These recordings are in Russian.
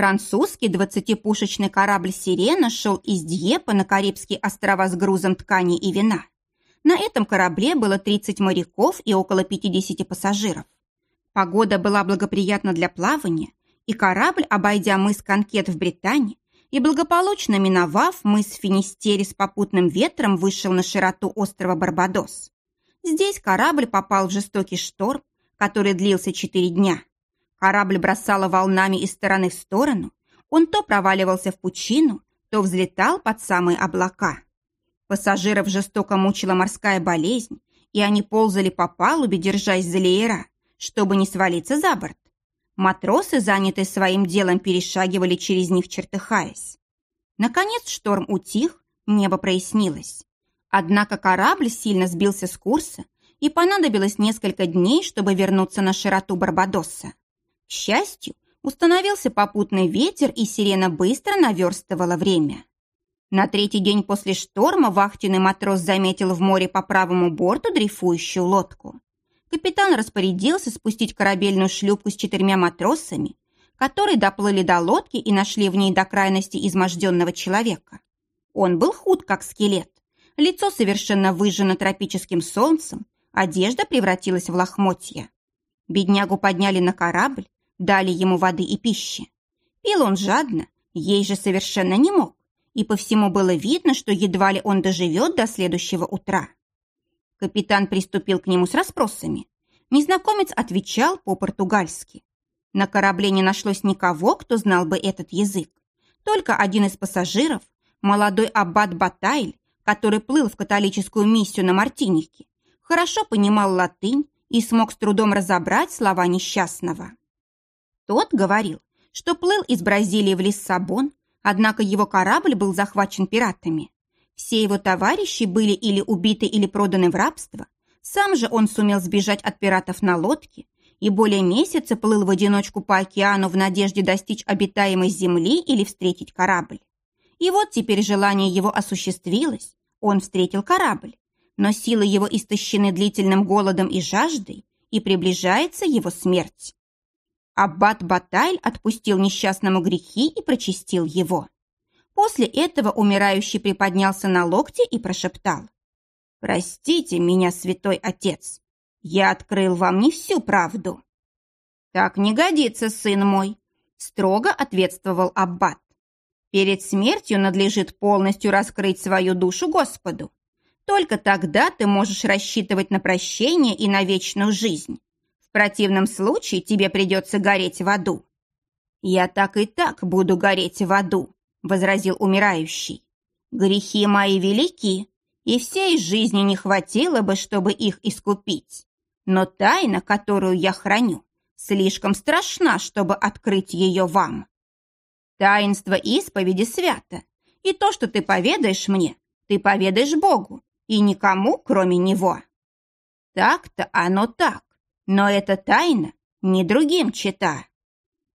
Французский двадцатипушечный корабль «Сирена» шел из Дьепа на Карибские острова с грузом ткани и вина. На этом корабле было 30 моряков и около 50 пассажиров. Погода была благоприятна для плавания, и корабль, обойдя мыс Конкет в Британии и благополучно миновав мыс Финистере с попутным ветром, вышел на широту острова Барбадос. Здесь корабль попал в жестокий шторм, который длился четыре дня. Корабль бросало волнами из стороны в сторону, он то проваливался в пучину, то взлетал под самые облака. Пассажиров жестоко мучила морская болезнь, и они ползали по палубе, держась за леера, чтобы не свалиться за борт. Матросы, занятые своим делом, перешагивали через них, чертыхаясь. Наконец шторм утих, небо прояснилось. Однако корабль сильно сбился с курса, и понадобилось несколько дней, чтобы вернуться на широту Барбадоса. К счастью, установился попутный ветер, и сирена быстро наверстывала время. На третий день после шторма вахтенный матрос заметил в море по правому борту дрейфующую лодку капитан распорядился спустить корабельную шлюпку с четырьмя матросами, которые доплыли до лодки и нашли в ней до крайности изможденного человека. Он был худ, как скелет. Лицо совершенно выжжено тропическим солнцем, одежда превратилась в лохмотья. Беднягу подняли на корабль, дали ему воды и пищи. Пил он жадно, ей же совершенно не мог, и по всему было видно, что едва ли он доживет до следующего утра. Капитан приступил к нему с расспросами. Незнакомец отвечал по-португальски. На корабле не нашлось никого, кто знал бы этот язык. Только один из пассажиров, молодой аббат Батайль, который плыл в католическую миссию на Мартинике, хорошо понимал латынь и смог с трудом разобрать слова несчастного. Тот говорил, что плыл из Бразилии в Лиссабон, однако его корабль был захвачен пиратами. Все его товарищи были или убиты, или проданы в рабство. Сам же он сумел сбежать от пиратов на лодке и более месяца плыл в одиночку по океану в надежде достичь обитаемой земли или встретить корабль. И вот теперь желание его осуществилось. Он встретил корабль, но силы его истощены длительным голодом и жаждой, и приближается его смерть. Аббат Батайль отпустил несчастному грехи и прочистил его. После этого умирающий приподнялся на локте и прошептал. «Простите меня, святой отец, я открыл вам не всю правду». «Так не годится, сын мой», — строго ответствовал Аббат. «Перед смертью надлежит полностью раскрыть свою душу Господу. Только тогда ты можешь рассчитывать на прощение и на вечную жизнь. В противном случае тебе придется гореть в аду». «Я так и так буду гореть в аду», — возразил умирающий. «Грехи мои велики, и всей жизни не хватило бы, чтобы их искупить. Но тайна, которую я храню, слишком страшна, чтобы открыть ее вам. Таинство исповеди свято, и то, что ты поведаешь мне, ты поведаешь Богу, и никому, кроме Него. Так-то оно так, но эта тайна не другим чита.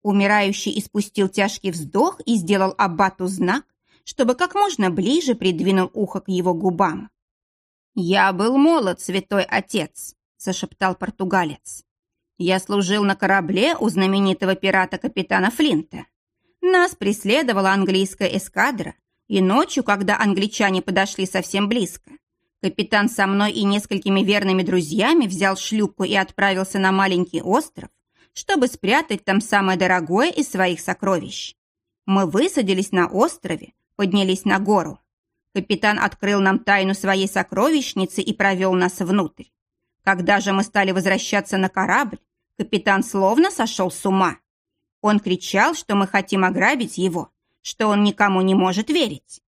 Умирающий испустил тяжкий вздох и сделал аббату знак, чтобы как можно ближе придвинул ухо к его губам. «Я был молод, святой отец», — зашептал португалец. «Я служил на корабле у знаменитого пирата капитана Флинта. Нас преследовала английская эскадра, и ночью, когда англичане подошли совсем близко, капитан со мной и несколькими верными друзьями взял шлюпку и отправился на маленький остров, чтобы спрятать там самое дорогое из своих сокровищ. Мы высадились на острове, поднялись на гору. Капитан открыл нам тайну своей сокровищницы и провел нас внутрь. Когда же мы стали возвращаться на корабль, капитан словно сошел с ума. Он кричал, что мы хотим ограбить его, что он никому не может верить.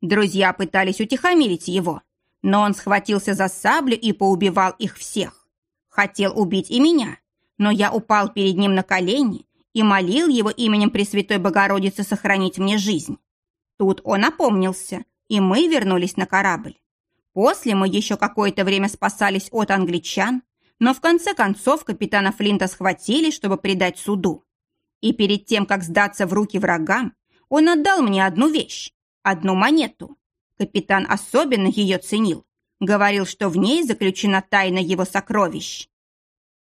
Друзья пытались утихомирить его, но он схватился за саблю и поубивал их всех. Хотел убить и меня, но я упал перед ним на колени и молил его именем Пресвятой Богородицы сохранить мне жизнь. Тут он опомнился, и мы вернулись на корабль. После мы еще какое-то время спасались от англичан, но в конце концов капитана Флинта схватили, чтобы предать суду. И перед тем, как сдаться в руки врагам, он отдал мне одну вещь, одну монету. Капитан особенно ее ценил, говорил, что в ней заключена тайна его сокровищ.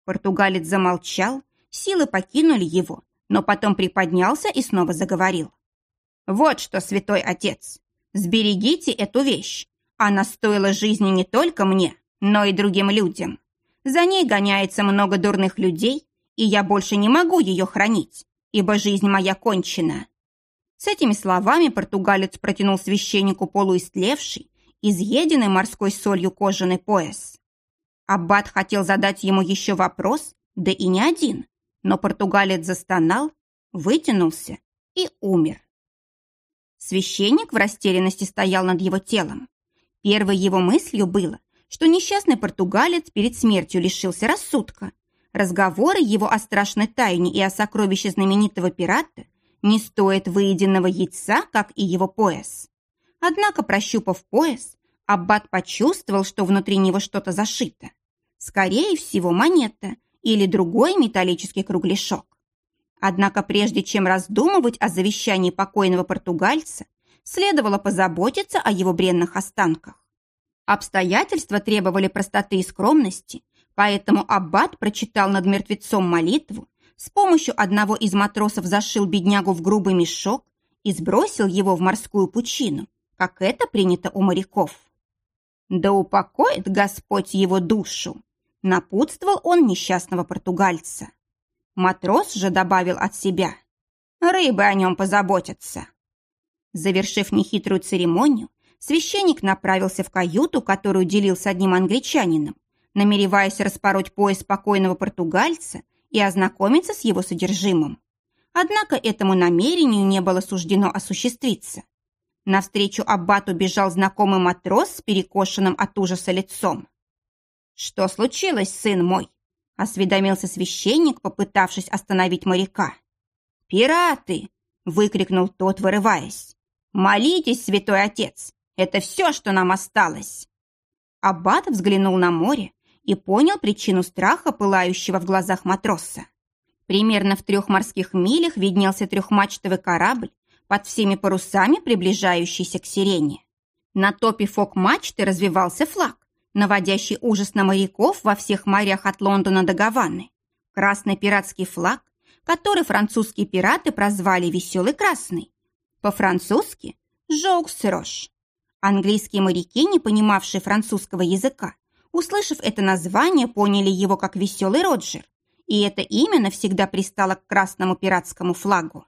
Португалец замолчал, силы покинули его, но потом приподнялся и снова заговорил. «Вот что, святой отец, сберегите эту вещь. Она стоила жизни не только мне, но и другим людям. За ней гоняется много дурных людей, и я больше не могу ее хранить, ибо жизнь моя кончена». С этими словами португалец протянул священнику полуистлевший, изъеденный морской солью кожаный пояс. Аббат хотел задать ему еще вопрос, да и не один, но португалец застонал, вытянулся и умер. Священник в растерянности стоял над его телом. Первой его мыслью было, что несчастный португалец перед смертью лишился рассудка. Разговоры его о страшной тайне и о сокровище знаменитого пирата не стоят выеденного яйца, как и его пояс. Однако, прощупав пояс, Аббат почувствовал, что внутри него что-то зашито. Скорее всего, монета или другой металлический кругляшок. Однако прежде чем раздумывать о завещании покойного португальца, следовало позаботиться о его бренных останках. Обстоятельства требовали простоты и скромности, поэтому Аббат прочитал над мертвецом молитву, с помощью одного из матросов зашил беднягу в грубый мешок и сбросил его в морскую пучину, как это принято у моряков. «Да упокоит Господь его душу!» напутствовал он несчастного португальца. Матрос же добавил от себя. Рыбы о нем позаботятся. Завершив нехитрую церемонию, священник направился в каюту, которую делил с одним англичанином, намереваясь распороть пояс спокойного португальца и ознакомиться с его содержимым. Однако этому намерению не было суждено осуществиться. Навстречу аббату бежал знакомый матрос с перекошенным от ужаса лицом. «Что случилось, сын мой?» – осведомился священник, попытавшись остановить моряка. «Пираты!» – выкрикнул тот, вырываясь. «Молитесь, святой отец! Это все, что нам осталось!» Аббат взглянул на море и понял причину страха, пылающего в глазах матроса. Примерно в трех морских милях виднелся трехмачтовый корабль, под всеми парусами приближающийся к сирене. На топе фок-мачты развивался флаг, наводящий ужас на моряков во всех морях от Лондона до Гаваны. Красный пиратский флаг, который французские пираты прозвали «Веселый красный». По-французски «Жоукс-рош». Английские моряки, не понимавшие французского языка, услышав это название, поняли его как «Веселый Роджер», и это имя навсегда пристало к красному пиратскому флагу.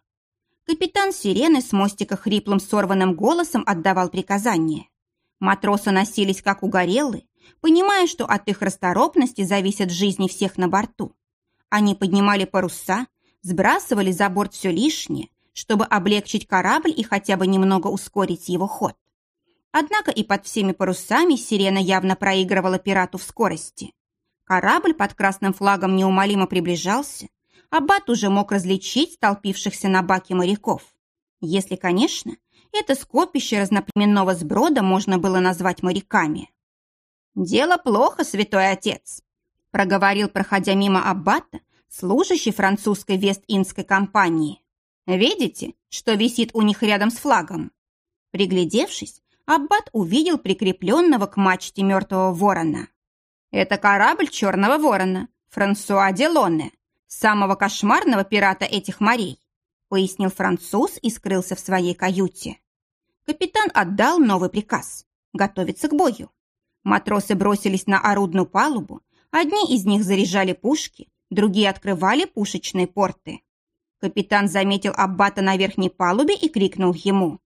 Капитан Сирены с мостика хриплым сорванным голосом отдавал приказания. Матросы носились как угорелые, понимая, что от их расторопности зависят жизни всех на борту. Они поднимали паруса, сбрасывали за борт все лишнее, чтобы облегчить корабль и хотя бы немного ускорить его ход. Однако и под всеми парусами сирена явно проигрывала пирату в скорости. Корабль под красным флагом неумолимо приближался, а Бат уже мог различить столпившихся на баке моряков. Если, конечно, это скопище разноплеменного сброда можно было назвать моряками. «Дело плохо, святой отец», – проговорил, проходя мимо аббата, служащий французской Вест-Индской компании. «Видите, что висит у них рядом с флагом?» Приглядевшись, аббат увидел прикрепленного к мачте мертвого ворона. «Это корабль черного ворона, Франсуа Делоне, самого кошмарного пирата этих морей», пояснил француз и скрылся в своей каюте. Капитан отдал новый приказ – готовиться к бою. Матросы бросились на орудную палубу, одни из них заряжали пушки, другие открывали пушечные порты. Капитан заметил Аббата на верхней палубе и крикнул ему.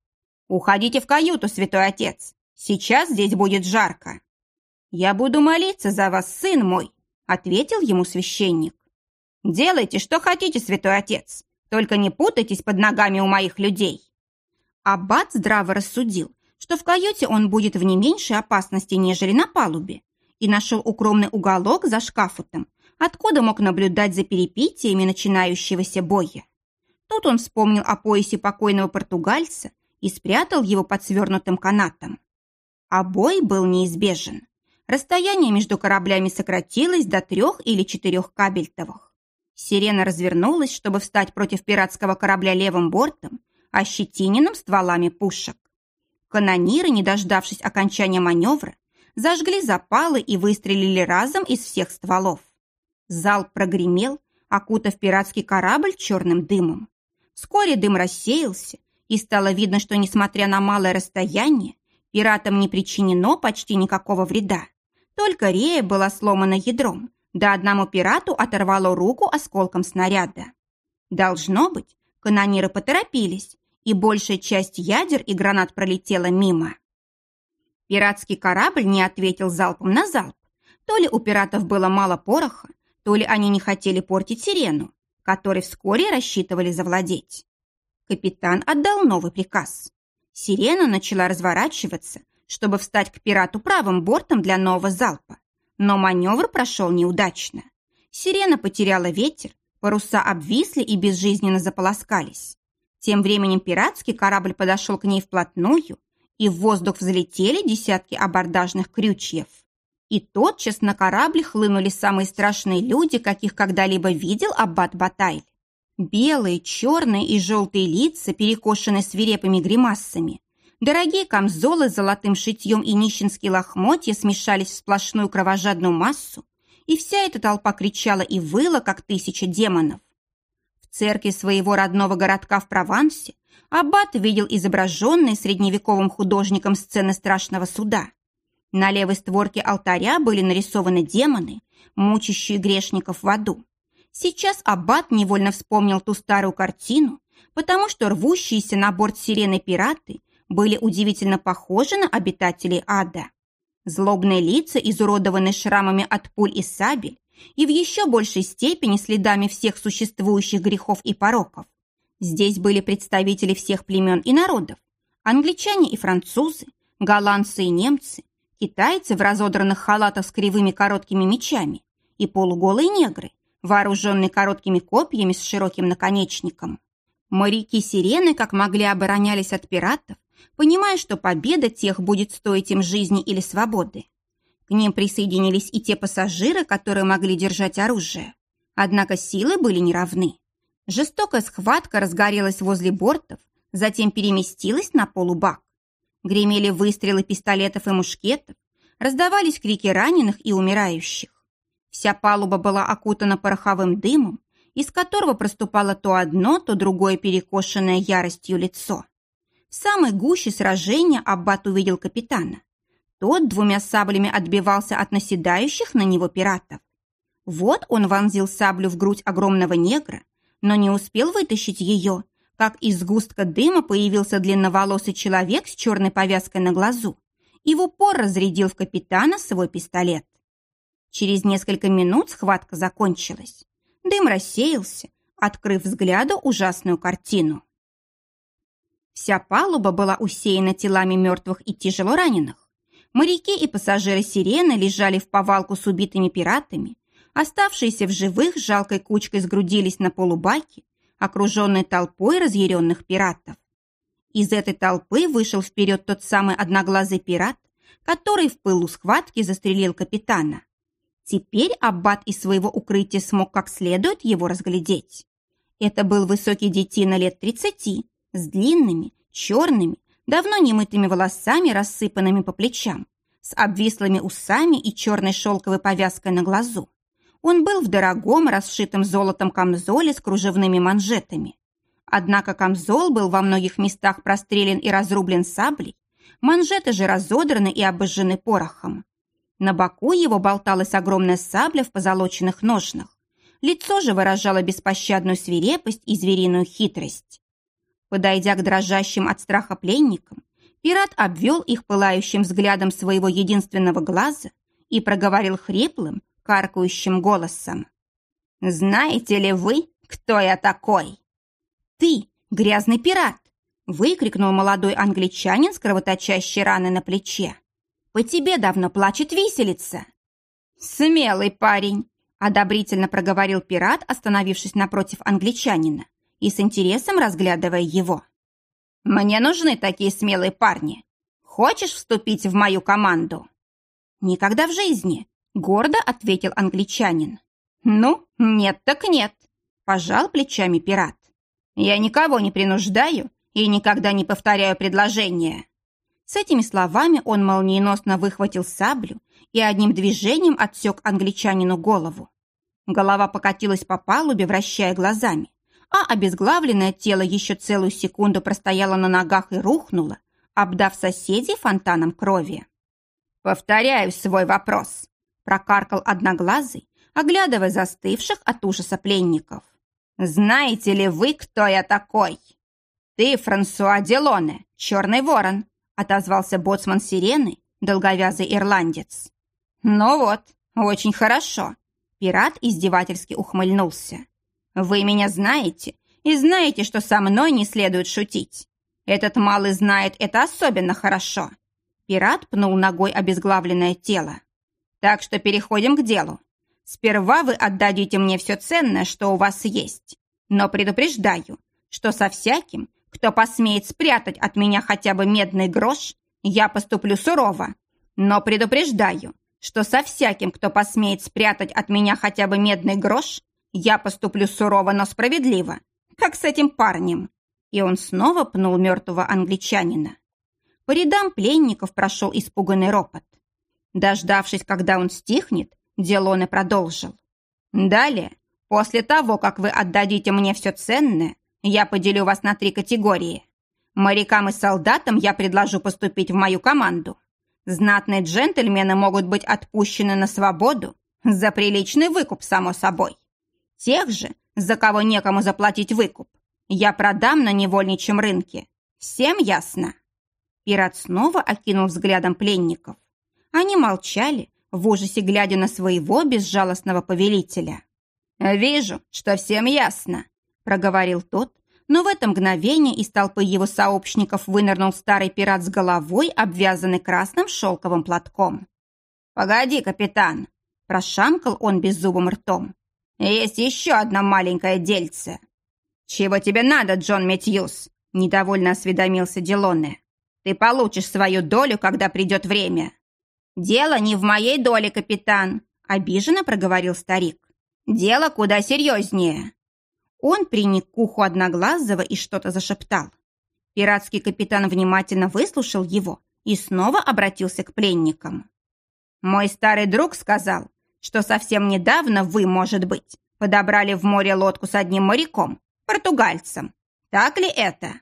«Уходите в каюту, святой отец! Сейчас здесь будет жарко!» «Я буду молиться за вас, сын мой!» — ответил ему священник. «Делайте, что хотите, святой отец, только не путайтесь под ногами у моих людей!» Аббат здраво рассудил, что в каюте он будет в не меньшей опасности, нежели на палубе, и нашел укромный уголок за шкафутом, откуда мог наблюдать за перипетиями начинающегося боя. Тут он вспомнил о поясе покойного португальца и спрятал его под свернутым канатом. А бой был неизбежен. Расстояние между кораблями сократилось до трех или четырех кабельтовых. Сирена развернулась, чтобы встать против пиратского корабля левым бортом, ощетиненным стволами пушек. Канониры, не дождавшись окончания маневра, зажгли запалы и выстрелили разом из всех стволов. Зал прогремел, окутав пиратский корабль черным дымом. Вскоре дым рассеялся, и стало видно, что, несмотря на малое расстояние, пиратам не причинено почти никакого вреда. Только Рея была сломана ядром, да одному пирату оторвало руку осколком снаряда. Должно быть, канониры поторопились, и большая часть ядер и гранат пролетела мимо. Пиратский корабль не ответил залпом на залп. То ли у пиратов было мало пороха, то ли они не хотели портить сирену, которой вскоре рассчитывали завладеть. Капитан отдал новый приказ. Сирена начала разворачиваться, чтобы встать к пирату правым бортом для нового залпа. Но маневр прошел неудачно. Сирена потеряла ветер, паруса обвисли и безжизненно заполоскались. Тем временем пиратский корабль подошел к ней вплотную, и в воздух взлетели десятки абордажных крючьев. И тотчас на корабль хлынули самые страшные люди, каких когда-либо видел аббат Батайль. Белые, черные и желтые лица, перекошенные свирепыми гримасами. Дорогие камзолы с золотым шитьем и нищенские лохмотья смешались в сплошную кровожадную массу, и вся эта толпа кричала и выла, как тысяча демонов. В церкви своего родного городка в Провансе Аббат видел изображенные средневековым художником сцены страшного суда. На левой створке алтаря были нарисованы демоны, мучащие грешников в аду. Сейчас Аббат невольно вспомнил ту старую картину, потому что рвущиеся на борт сирены пираты были удивительно похожи на обитателей ада. Злобные лица, изуродованные шрамами от пуль и сабель, и в еще большей степени следами всех существующих грехов и пороков. Здесь были представители всех племен и народов, англичане и французы, голландцы и немцы, китайцы в разодранных халатах с кривыми короткими мечами и полуголые негры, вооруженные короткими копьями с широким наконечником. Моряки-сирены как могли оборонялись от пиратов, понимая, что победа тех будет стоить им жизни или свободы. К ним присоединились и те пассажиры, которые могли держать оружие. Однако силы были неравны. Жестокая схватка разгорелась возле бортов, затем переместилась на полубак. Гремели выстрелы пистолетов и мушкетов, раздавались крики раненых и умирающих. Вся палуба была окутана пороховым дымом, из которого проступало то одно, то другое перекошенное яростью лицо. В самой гуще сражения Аббат увидел капитана. Тот двумя саблями отбивался от наседающих на него пиратов. Вот он вонзил саблю в грудь огромного негра, но не успел вытащить ее, как из сгустка дыма появился длинноволосый человек с черной повязкой на глазу и в упор разрядил в капитана свой пистолет. Через несколько минут схватка закончилась. Дым рассеялся, открыв взгляду ужасную картину. Вся палуба была усеяна телами мертвых и тяжело раненых. Моряки и пассажиры «Сирены» лежали в повалку с убитыми пиратами. Оставшиеся в живых жалкой кучкой сгрудились на полубаке, окруженной толпой разъяренных пиратов. Из этой толпы вышел вперед тот самый одноглазый пират, который в пылу схватки застрелил капитана. Теперь аббат из своего укрытия смог как следует его разглядеть. Это был высокий детина лет тридцати, с длинными, черными, давно немытыми волосами, рассыпанными по плечам, с обвислыми усами и черной шелковой повязкой на глазу. Он был в дорогом, расшитом золотом камзоле с кружевными манжетами. Однако камзол был во многих местах прострелен и разрублен саблей, манжеты же разодраны и обожжены порохом. На боку его болталась огромная сабля в позолоченных ножнах. Лицо же выражало беспощадную свирепость и звериную хитрость. Подойдя к дрожащим от страха пленникам, пират обвел их пылающим взглядом своего единственного глаза и проговорил хриплым, каркающим голосом. «Знаете ли вы, кто я такой?» «Ты, грязный пират!» выкрикнул молодой англичанин с кровоточащей раной на плече. По тебе давно плачет виселица». «Смелый парень», — одобрительно проговорил пират, остановившись напротив англичанина и с интересом разглядывая его. «Мне нужны такие смелые парни. Хочешь вступить в мою команду?» «Никогда в жизни», — гордо ответил англичанин. «Ну, нет так нет», — пожал плечами пират. «Я никого не принуждаю и никогда не повторяю предложения». С этими словами он молниеносно выхватил саблю и одним движением отсек англичанину голову. Голова покатилась по палубе, вращая глазами, а обезглавленное тело еще целую секунду простояло на ногах и рухнуло, обдав соседей фонтаном крови. «Повторяю свой вопрос», – прокаркал одноглазый, оглядывая застывших от ужаса пленников. «Знаете ли вы, кто я такой?» «Ты Франсуа Делоне, черный ворон», – отозвался боцман сирены, долговязый ирландец. «Ну вот, очень хорошо», – пират издевательски ухмыльнулся. «Вы меня знаете и знаете, что со мной не следует шутить. Этот малый знает это особенно хорошо». Пират пнул ногой обезглавленное тело. «Так что переходим к делу. Сперва вы отдадите мне все ценное, что у вас есть. Но предупреждаю, что со всяким, кто посмеет спрятать от меня хотя бы медный грош, я поступлю сурово. Но предупреждаю, что со всяким, кто посмеет спрятать от меня хотя бы медный грош, я поступлю сурово, но справедливо, как с этим парнем. И он снова пнул мертвого англичанина. По рядам пленников прошел испуганный ропот. Дождавшись, когда он стихнет, Делоне продолжил. Далее, после того, как вы отдадите мне все ценное, я поделю вас на три категории. Морякам и солдатам я предложу поступить в мою команду. Знатные джентльмены могут быть отпущены на свободу за приличный выкуп, само собой. Тех же, за кого некому заплатить выкуп, я продам на невольничьем рынке. Всем ясно?» Пират снова окинул взглядом пленников. Они молчали, в ужасе глядя на своего безжалостного повелителя. «Вижу, что всем ясно», — проговорил тот, но в это мгновение из толпы его сообщников вынырнул старый пират с головой, обвязанный красным шелковым платком. «Погоди, капитан!» – прошамкал он беззубым ртом. «Есть еще одна маленькая дельце!» «Чего тебе надо, Джон Метьюс?» – недовольно осведомился Делоне. «Ты получишь свою долю, когда придет время». «Дело не в моей доле, капитан», – обиженно проговорил старик. «Дело куда серьезнее». Он приник к уху Одноглазого и что-то зашептал. Пиратский капитан внимательно выслушал его и снова обратился к пленникам. «Мой старый друг сказал, что совсем недавно вы, может быть, подобрали в море лодку с одним моряком, португальцем. Так ли это?»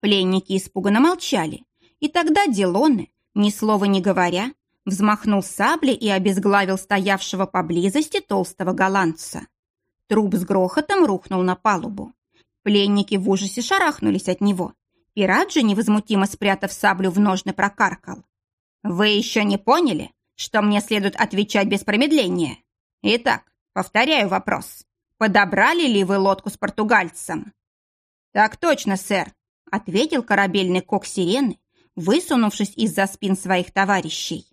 Пленники испуганно молчали, и тогда Делоне, ни слова не говоря, взмахнул саблей и обезглавил стоявшего поблизости толстого голландца. Труп с грохотом рухнул на палубу. Пленники в ужасе шарахнулись от него. Пират же, невозмутимо спрятав саблю в ножны, прокаркал. «Вы еще не поняли, что мне следует отвечать без промедления? Итак, повторяю вопрос. Подобрали ли вы лодку с португальцем?» «Так точно, сэр», — ответил корабельный кок сирены, высунувшись из-за спин своих товарищей.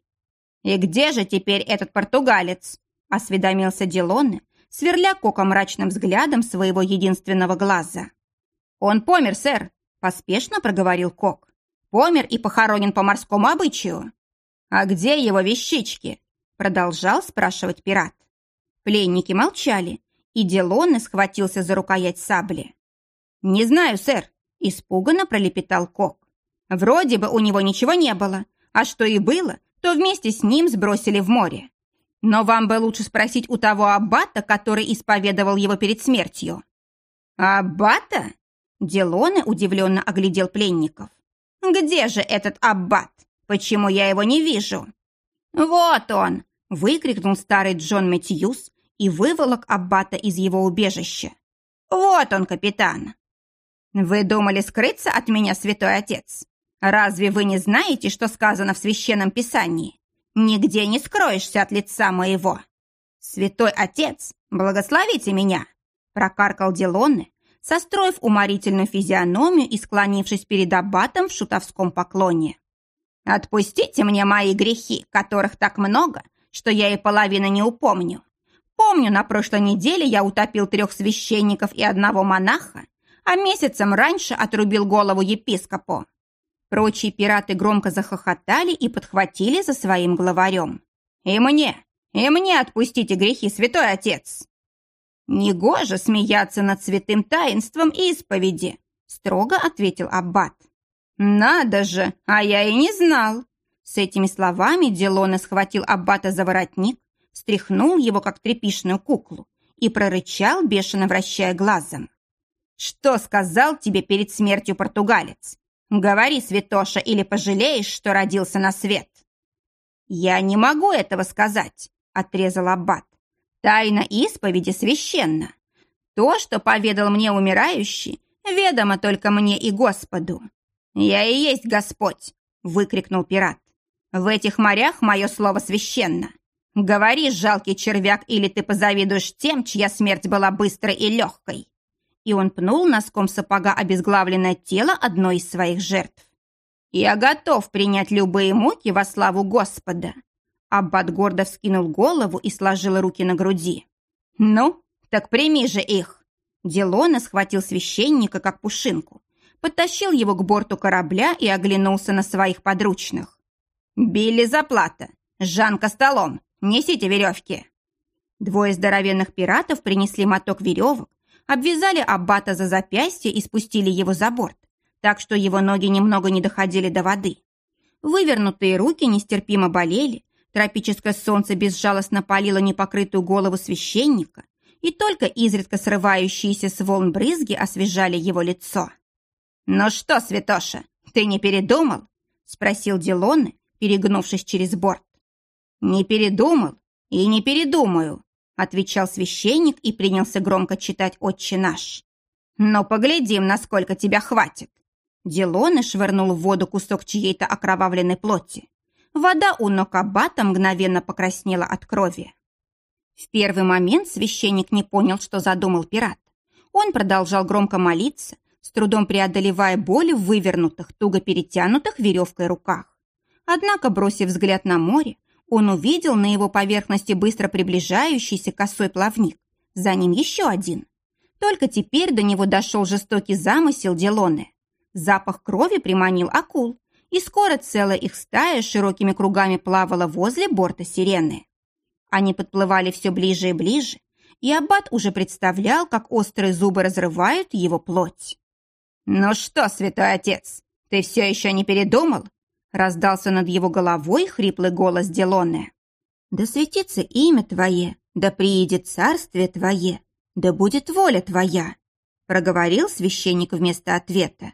«И где же теперь этот португалец?» — осведомился Дилоне, сверля Кока мрачным взглядом своего единственного глаза. «Он помер, сэр», — поспешно проговорил Кок. «Помер и похоронен по морскому обычаю». «А где его вещички?» — продолжал спрашивать пират. Пленники молчали, и Делоне схватился за рукоять сабли. «Не знаю, сэр», — испуганно пролепетал Кок. «Вроде бы у него ничего не было, а что и было, то вместе с ним сбросили в море. Но вам бы лучше спросить у того аббата, который исповедовал его перед смертью». «Аббата?» Делоне удивленно оглядел пленников. «Где же этот аббат? Почему я его не вижу?» «Вот он!» — выкрикнул старый Джон Мэтьюс и выволок аббата из его убежища. «Вот он, капитан!» «Вы думали скрыться от меня, святой отец? Разве вы не знаете, что сказано в Священном Писании? Нигде не скроешься от лица моего. Святой Отец, благословите меня!» Прокаркал Делонне, состроив уморительную физиономию и склонившись перед аббатом в шутовском поклоне. «Отпустите мне мои грехи, которых так много, что я и половины не упомню. Помню, на прошлой неделе я утопил трех священников и одного монаха, а месяцем раньше отрубил голову епископу. Прочие пираты громко захохотали и подхватили за своим главарем. «И мне! И мне отпустите грехи, святой отец!» «Негоже смеяться над святым таинством исповеди», строго ответил Аббат. «Надо же, а я и не знал!» С этими словами Делона схватил Аббата за воротник, стряхнул его, как тряпишную куклу, и прорычал, бешено вращая глазом. «Что сказал тебе перед смертью португалец? Говори, святоша, или пожалеешь, что родился на свет?» «Я не могу этого сказать», — отрезал Аббат. «Тайна исповеди священна. То, что поведал мне умирающий, ведомо только мне и Господу». «Я и есть Господь!» — выкрикнул пират. «В этих морях мое слово священно. Говори, жалкий червяк, или ты позавидуешь тем, чья смерть была быстрой и легкой». И он пнул носком сапога обезглавленное тело одной из своих жертв. «Я готов принять любые муки во славу Господа!» Аббат гордо вскинул голову и сложил руки на груди. «Ну, так прими же их!» Делона схватил священника, как пушинку, подтащил его к борту корабля и оглянулся на своих подручных. «Билли заплата! Жанка столом! Несите веревки!» Двое здоровенных пиратов принесли моток веревок, обвязали аббата за запястье и спустили его за борт, так что его ноги немного не доходили до воды. Вывернутые руки нестерпимо болели, тропическое солнце безжалостно палило непокрытую голову священника, и только изредка срывающиеся с волн брызги освежали его лицо. «Ну что, святоша, ты не передумал?» — спросил Дилоне, перегнувшись через борт. «Не передумал и не передумаю», — отвечал священник и принялся громко читать «Отче наш». «Но поглядим, насколько тебя хватит». Дилоне швырнул в воду кусок чьей-то окровавленной плоти. Вода у ног аббата мгновенно покраснела от крови. В первый момент священник не понял, что задумал пират. Он продолжал громко молиться, с трудом преодолевая боль в вывернутых, туго перетянутых веревкой руках. Однако, бросив взгляд на море, он увидел на его поверхности быстро приближающийся косой плавник. За ним еще один. Только теперь до него дошел жестокий замысел Делоны. Запах крови приманил акул, и скоро целая их стая широкими кругами плавала возле борта сирены. Они подплывали все ближе и ближе, и Аббат уже представлял, как острые зубы разрывают его плоть. «Ну что, святой отец, ты все еще не передумал?» Раздался над его головой хриплый голос Делоне. «Да светится имя Твое, да приедет царствие Твое, да будет воля Твоя», проговорил священник вместо ответа.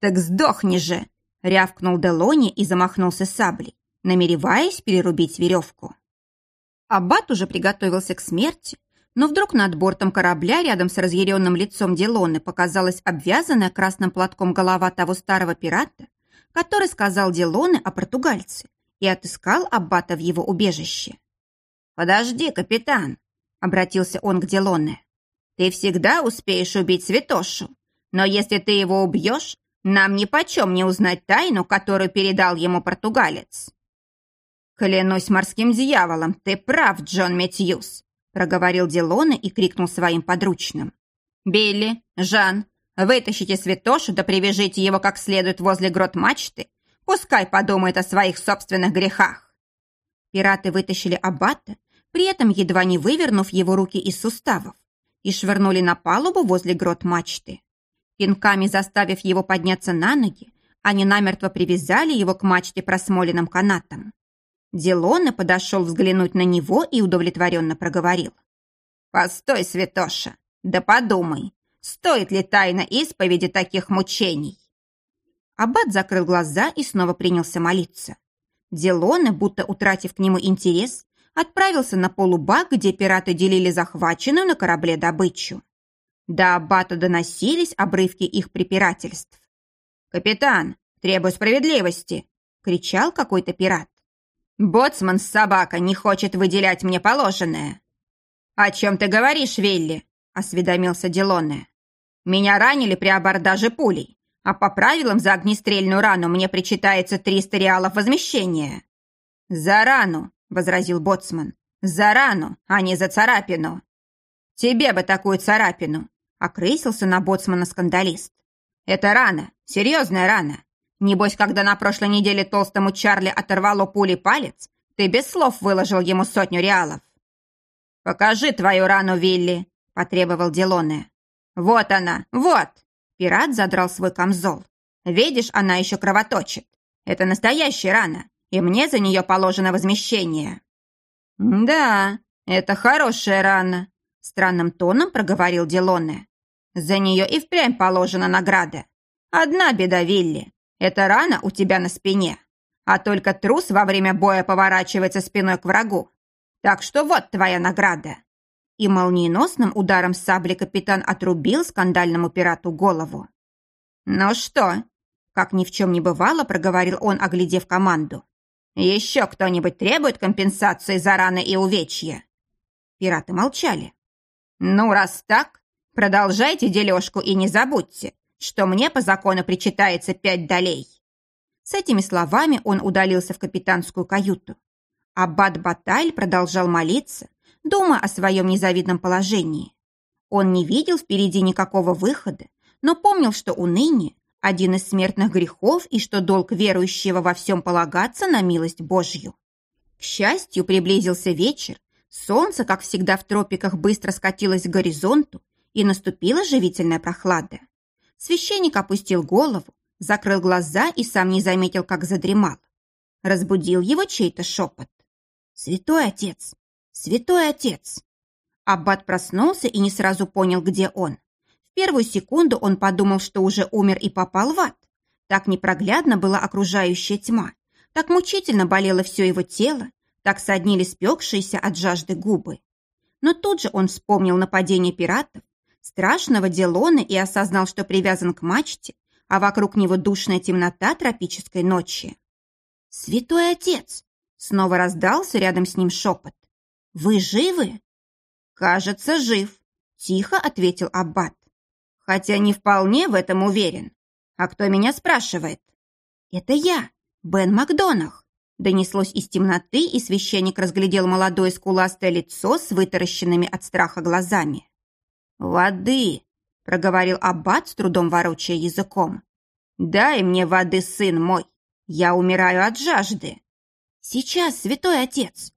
«Так сдохни же!» рявкнул Делони и замахнулся саблей, намереваясь перерубить веревку. Аббат уже приготовился к смерти, но вдруг над бортом корабля рядом с разъяренным лицом Делоны показалась обвязанная красным платком голова того старого пирата, который сказал Делоне о португальце и отыскал Аббата в его убежище. «Подожди, капитан», — обратился он к Делоне. «Ты всегда успеешь убить Святошу, но если ты его убьешь, нам нипочем не узнать тайну, которую передал ему португалец». «Клянусь морским дьяволом, ты прав, Джон Метьюс», проговорил Дилона и крикнул своим подручным. «Билли, Жан, вытащите святошу да привяжите его как следует возле грот мачты, пускай подумает о своих собственных грехах». Пираты вытащили аббата, при этом едва не вывернув его руки из суставов, и швырнули на палубу возле грот мачты. Пинками заставив его подняться на ноги, они намертво привязали его к мачте просмоленным канатом. Делона подошел взглянуть на него и удовлетворенно проговорил. «Постой, святоша, да подумай, стоит ли тайна исповеди таких мучений?» Аббат закрыл глаза и снова принялся молиться. Делона, будто утратив к нему интерес, отправился на полубак, где пираты делили захваченную на корабле добычу. До Аббата доносились обрывки их препирательств. «Капитан, требую справедливости!» — кричал какой-то пират. «Боцман собака не хочет выделять мне положенное». «О чем ты говоришь, Вилли?» – осведомился Делоне. «Меня ранили при абордаже пулей, а по правилам за огнестрельную рану мне причитается 300 реалов возмещения». «За рану», – возразил Боцман. «За рану, а не за царапину». «Тебе бы такую царапину», – окрысился на Боцмана скандалист. «Это рана, серьезная рана. Небось, когда на прошлой неделе толстому Чарли оторвало пули палец, ты без слов выложил ему сотню реалов. «Покажи твою рану, Вилли», — потребовал Делоне. «Вот она, вот!» Пират задрал свой камзол. «Видишь, она еще кровоточит. Это настоящая рана, и мне за нее положено возмещение». «Да, это хорошая рана», Странным тоном проговорил Делоне. За нее и впрямь положена награда. Одна беда, Вилли. Это рана у тебя на спине. А только трус во время боя поворачивается спиной к врагу. Так что вот твоя награда. И молниеносным ударом сабли капитан отрубил скандальному пирату голову. «Ну что?» Как ни в чем не бывало, проговорил он, оглядев команду. «Еще кто-нибудь требует компенсации за раны и увечья?» Пираты молчали. «Ну, раз так, продолжайте дележку и не забудьте, что мне по закону причитается пять долей». С этими словами он удалился в капитанскую каюту. Аббат Баталь продолжал молиться, думая о своем незавидном положении. Он не видел впереди никакого выхода, но помнил, что уныние – один из смертных грехов и что долг верующего во всем полагаться на милость Божью. К счастью, приблизился вечер, солнце, как всегда в тропиках, быстро скатилось к горизонту, и наступила живительная прохлада. Священник опустил голову, закрыл глаза и сам не заметил, как задремал. Разбудил его чей-то шепот. «Святой отец! Святой отец!» Аббат проснулся и не сразу понял, где он. В первую секунду он подумал, что уже умер и попал в ад. Так непроглядно была окружающая тьма, так мучительно болело все его тело, так соднили спекшиеся от жажды губы. Но тут же он вспомнил нападение пиратов, страшного Делона и осознал, что привязан к мачте, а вокруг него душная темнота тропической ночи. «Святой отец!» — снова раздался рядом с ним шепот. «Вы живы?» «Кажется, жив», — тихо ответил Аббат хотя не вполне в этом уверен. А кто меня спрашивает? Это я, Бен Макдонах. Донеслось из темноты, и священник разглядел молодое скуластое лицо с вытаращенными от страха глазами. «Воды!» — проговорил Аббат, с трудом ворочая языком. «Дай мне воды, сын мой! Я умираю от жажды!» «Сейчас, святой отец!»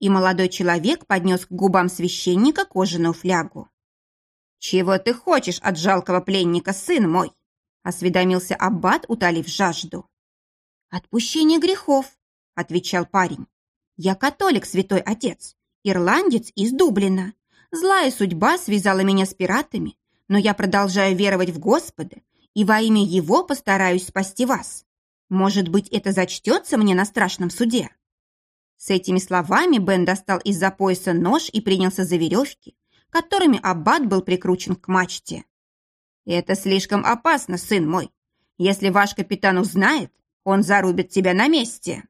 И молодой человек поднес к губам священника кожаную флягу. «Чего ты хочешь от жалкого пленника, сын мой?» — осведомился Аббат, утолив жажду. «Отпущение грехов», — отвечал парень. «Я католик, святой отец, ирландец из Дублина. Злая судьба связала меня с пиратами, но я продолжаю веровать в Господа и во имя Его постараюсь спасти вас. Может быть, это зачтется мне на страшном суде?» С этими словами Бен достал из-за пояса нож и принялся за веревки, которыми аббат был прикручен к мачте. «Это слишком опасно, сын мой. Если ваш капитан узнает, он зарубит тебя на месте».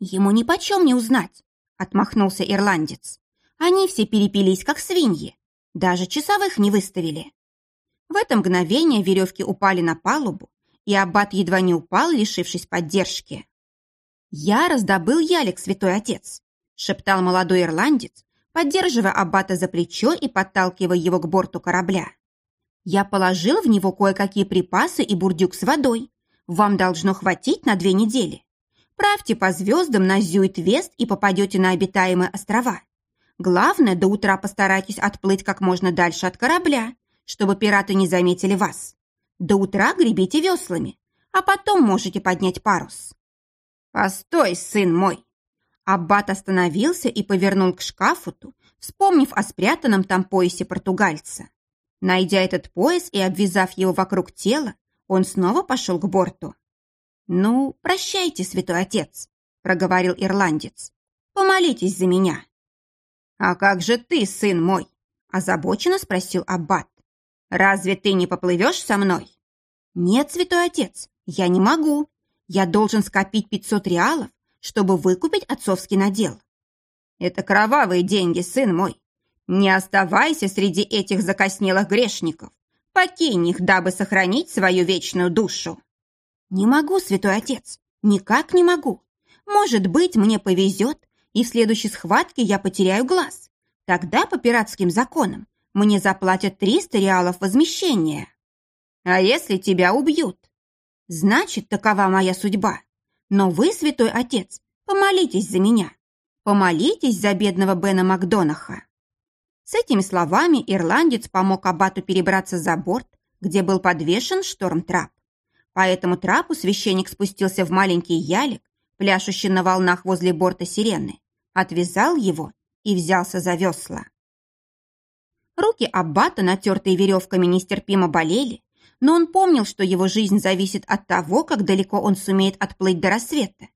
«Ему нипочем не узнать», — отмахнулся ирландец. «Они все перепились, как свиньи. Даже часовых не выставили». В это мгновение веревки упали на палубу, и аббат едва не упал, лишившись поддержки. «Я раздобыл ялик, святой отец», — шептал молодой ирландец, поддерживая аббата за плечо и подталкивая его к борту корабля. «Я положил в него кое-какие припасы и бурдюк с водой. Вам должно хватить на две недели. Правьте по звездам на Зюит-Вест и попадете на обитаемые острова. Главное, до утра постарайтесь отплыть как можно дальше от корабля, чтобы пираты не заметили вас. До утра гребите веслами, а потом можете поднять парус». «Постой, сын мой!» Аббат остановился и повернул к шкафуту, вспомнив о спрятанном там поясе португальца. Найдя этот пояс и обвязав его вокруг тела, он снова пошел к борту. «Ну, прощайте, святой отец», — проговорил ирландец. «Помолитесь за меня». «А как же ты, сын мой?» — озабоченно спросил Аббат. «Разве ты не поплывешь со мной?» «Нет, святой отец, я не могу. Я должен скопить пятьсот реалов чтобы выкупить отцовский надел. Это кровавые деньги, сын мой. Не оставайся среди этих закоснелых грешников. Покинь их, дабы сохранить свою вечную душу. Не могу, святой отец, никак не могу. Может быть, мне повезет, и в следующей схватке я потеряю глаз. Тогда по пиратским законам мне заплатят 300 реалов возмещения. А если тебя убьют? Значит, такова моя судьба. Но вы, святой отец, помолитесь за меня. Помолитесь за бедного Бена Макдонаха». С этими словами ирландец помог аббату перебраться за борт, где был подвешен шторм-трап. По этому трапу священник спустился в маленький ялик, пляшущий на волнах возле борта сирены, отвязал его и взялся за весла. Руки Аббата, натертые веревками, нестерпимо болели, но он помнил, что его жизнь зависит от того, как далеко он сумеет отплыть до рассвета,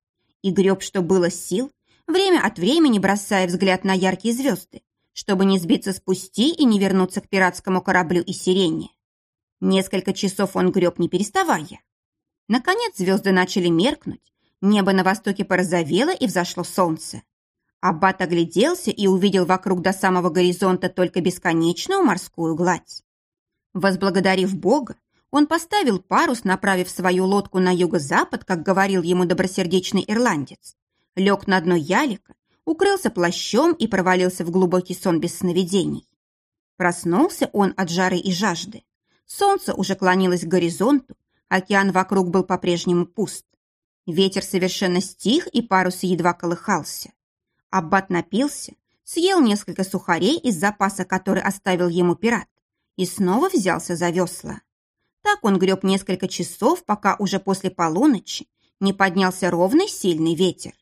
и греб, что было сил, время от времени бросая взгляд на яркие звезды, чтобы не сбиться с пути и не вернуться к пиратскому кораблю и сирене. Несколько часов он греб, не переставая. Наконец звезды начали меркнуть, небо на востоке порозовело и взошло солнце. Аббат огляделся и увидел вокруг до самого горизонта только бесконечную морскую гладь. Возблагодарив Бога, он поставил парус, направив свою лодку на юго-запад, как говорил ему добросердечный ирландец, лег на дно ялика, укрылся плащом и провалился в глубокий сон без сновидений. Проснулся он от жары и жажды. Солнце уже клонилось к горизонту, океан вокруг был по-прежнему пуст. Ветер совершенно стих, и парус едва колыхался. Аббат напился, съел несколько сухарей из запаса, который оставил ему пират, и снова взялся за весла. Так он греб несколько часов, пока уже после полуночи не поднялся ровный сильный ветер.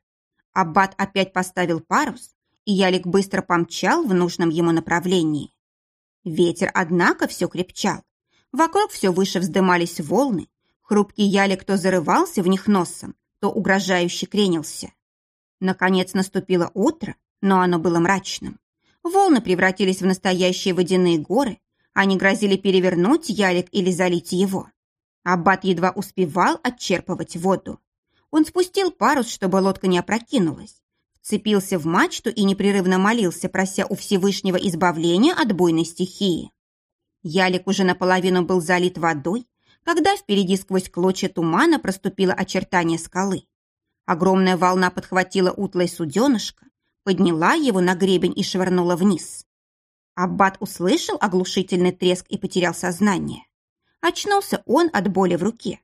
Аббат опять поставил парус, и ялик быстро помчал в нужном ему направлении. Ветер, однако, все крепчал. Вокруг все выше вздымались волны. Хрупкий ялик то зарывался в них носом, то угрожающе кренился. Наконец наступило утро, но оно было мрачным. Волны превратились в настоящие водяные горы, они грозили перевернуть ялик или залить его. Аббат едва успевал отчерпывать воду. Он спустил парус, чтобы лодка не опрокинулась, вцепился в мачту и непрерывно молился, прося у Всевышнего избавления от буйной стихии. Ялик уже наполовину был залит водой, когда впереди сквозь клочья тумана проступило очертание скалы. Огромная волна подхватила утлое суденышко, подняла его на гребень и швырнула вниз. Аббат услышал оглушительный треск и потерял сознание. Очнулся он от боли в руке.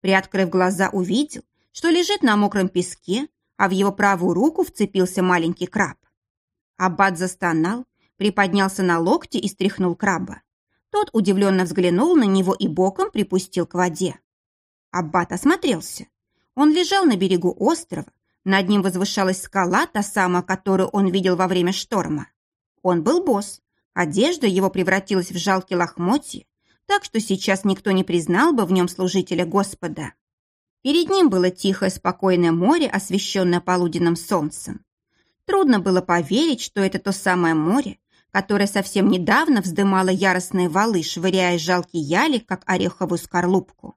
Приоткрыв глаза, увидел, что лежит на мокром песке, а в его правую руку вцепился маленький краб. Аббат застонал, приподнялся на локти и стряхнул краба. Тот удивленно взглянул на него и боком припустил к воде. Аббат осмотрелся. Он лежал на берегу острова, над ним возвышалась скала, та самая, которую он видел во время шторма. Он был босс, Одежда его превратилась в жалкие лохмотья, так что сейчас никто не признал бы в нем служителя Господа. Перед ним было тихое, спокойное море, освещенное полуденным солнцем. Трудно было поверить, что это то самое море, которое совсем недавно вздымало яростные валы, швыряя жалкий ялик, как ореховую скорлупку.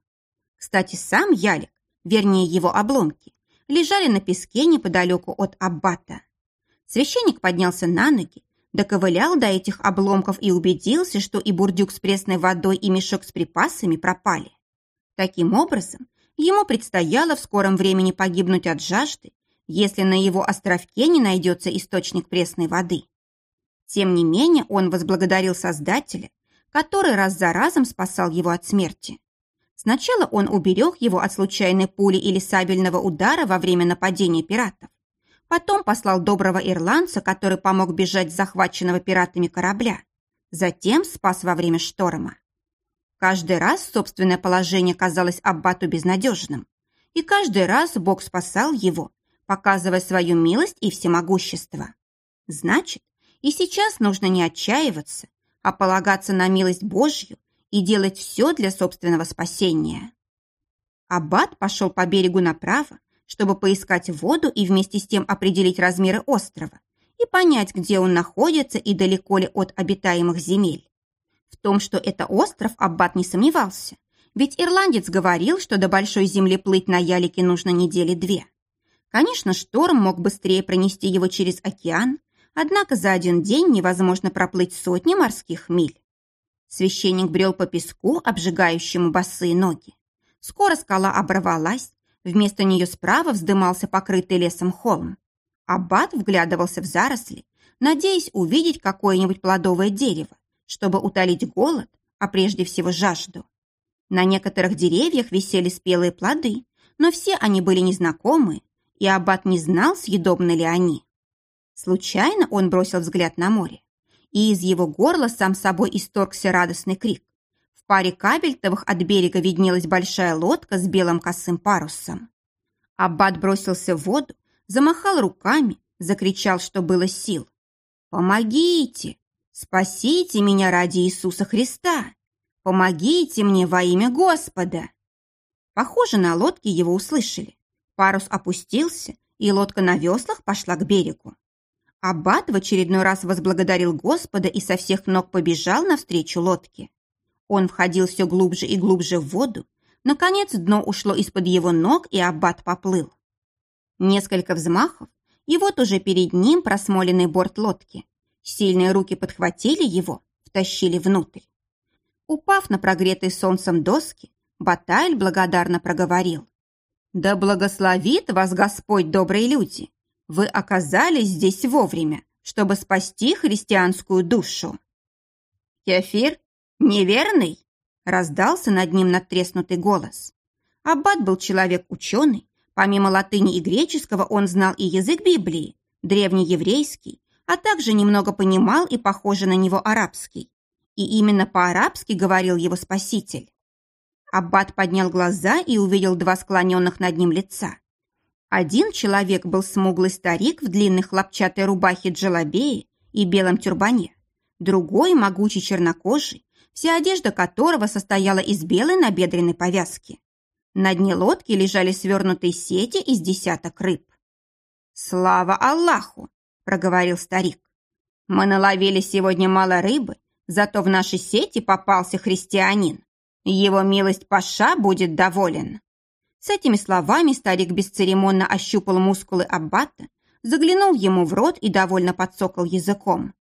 Кстати, сам ялик, вернее его обломки, лежали на песке неподалеку от Аббата. Священник поднялся на ноги, доковылял до этих обломков и убедился, что и бурдюк с пресной водой, и мешок с припасами пропали. Таким образом, ему предстояло в скором времени погибнуть от жажды, если на его островке не найдется источник пресной воды. Тем не менее, он возблагодарил Создателя, который раз за разом спасал его от смерти. Сначала он уберег его от случайной пули или сабельного удара во время нападения пиратов. Потом послал доброго ирландца, который помог бежать с захваченного пиратами корабля. Затем спас во время шторма. Каждый раз собственное положение казалось Аббату безнадежным. И каждый раз Бог спасал его, показывая свою милость и всемогущество. Значит, и сейчас нужно не отчаиваться, а полагаться на милость Божью и делать все для собственного спасения. Аббат пошел по берегу направо, чтобы поискать воду и вместе с тем определить размеры острова и понять, где он находится и далеко ли от обитаемых земель. В том, что это остров, Аббат не сомневался, ведь ирландец говорил, что до большой земли плыть на ялике нужно недели две. Конечно, шторм мог быстрее пронести его через океан, однако за один день невозможно проплыть сотни морских миль. Священник брел по песку, обжигающему босые ноги. Скоро скала оборвалась, Вместо нее справа вздымался покрытый лесом холм. Аббат вглядывался в заросли, надеясь увидеть какое-нибудь плодовое дерево, чтобы утолить голод, а прежде всего жажду. На некоторых деревьях висели спелые плоды, но все они были незнакомые, и Аббат не знал, съедобны ли они. Случайно он бросил взгляд на море, и из его горла сам собой исторгся радостный крик паре кабельтовых от берега виднелась большая лодка с белым косым парусом. Аббат бросился в воду, замахал руками, закричал, что было сил. «Помогите!» «Спасите меня ради Иисуса Христа! Помогите мне во имя Господа!» Похоже, на лодке его услышали. Парус опустился, и лодка на веслах пошла к берегу. Аббат в очередной раз возблагодарил Господа и со всех ног побежал навстречу лодке. Он входил все глубже и глубже в воду. Наконец дно ушло из-под его ног, и Аббат поплыл. Несколько взмахов, и вот уже перед ним просмоленный борт лодки. Сильные руки подхватили его, втащили внутрь. Упав на прогретые солнцем доски, Баталь благодарно проговорил. «Да благословит вас Господь, добрые люди! Вы оказались здесь вовремя, чтобы спасти христианскую душу!» «Кефир? Неверный?» раздался над ним надтреснутый голос. Аббат был человек ученый. Помимо латыни и греческого он знал и язык Библии, древнееврейский, а также немного понимал и похоже на него арабский. И именно по-арабски говорил его спаситель. Аббат поднял глаза и увидел два склоненных над ним лица. Один человек был смуглый старик в длинной хлопчатой рубахе джелобеи и белом тюрбане, другой – могучий чернокожий, вся одежда которого состояла из белой набедренной повязки. На дне лодки лежали свернутые сети из десяток рыб. «Слава Аллаху!» – проговорил старик. «Мы наловили сегодня мало рыбы, зато в наши сети попался христианин. Его милость Паша будет доволен». С этими словами старик бесцеремонно ощупал мускулы Аббата, заглянул ему в рот и довольно подсокал языком.